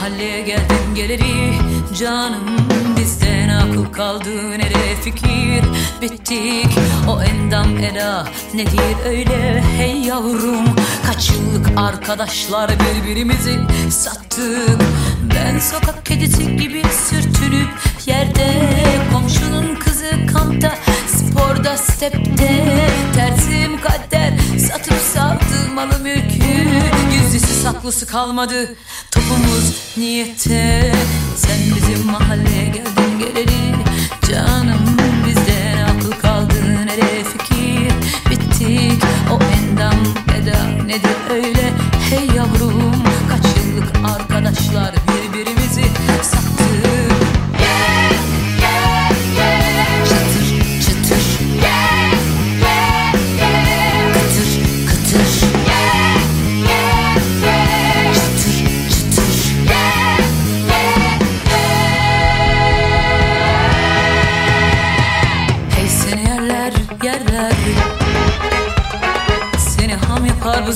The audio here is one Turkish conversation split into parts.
Mahalleye geldim geleli canım Bizden akıl kaldı nere fikir? Bittik o endam eda nedir öyle? Hey yavrum Kaç yıllık arkadaşlar birbirimizi sattık? Ben sokak kedisi gibi sürtünüp yerde Komşunun kızı kampta sporda stepte. Tersim kader satıp sattım malı mülkü Gizlisi saklısı kalmadı topumuz niyette Sen bizim mahalleye geldin yapar bu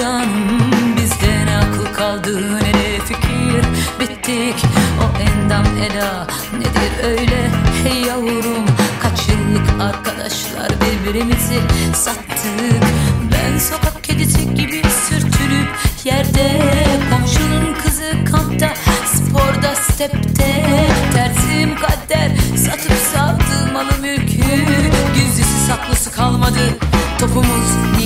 Canım bizden akıl kaldı. Nereye fikir? Bittik. O endam eda. Nedir öyle? Hey yavrum kaç yıllık arkadaşlar birbirimizi sattık. Ben sokak kedisi gibi sürtünüp yerde Komşunun kızı kampta sporda stepte. Tersim kader satıp savdı malı mülkü. Gizlisi saklısı kalmadı topumuz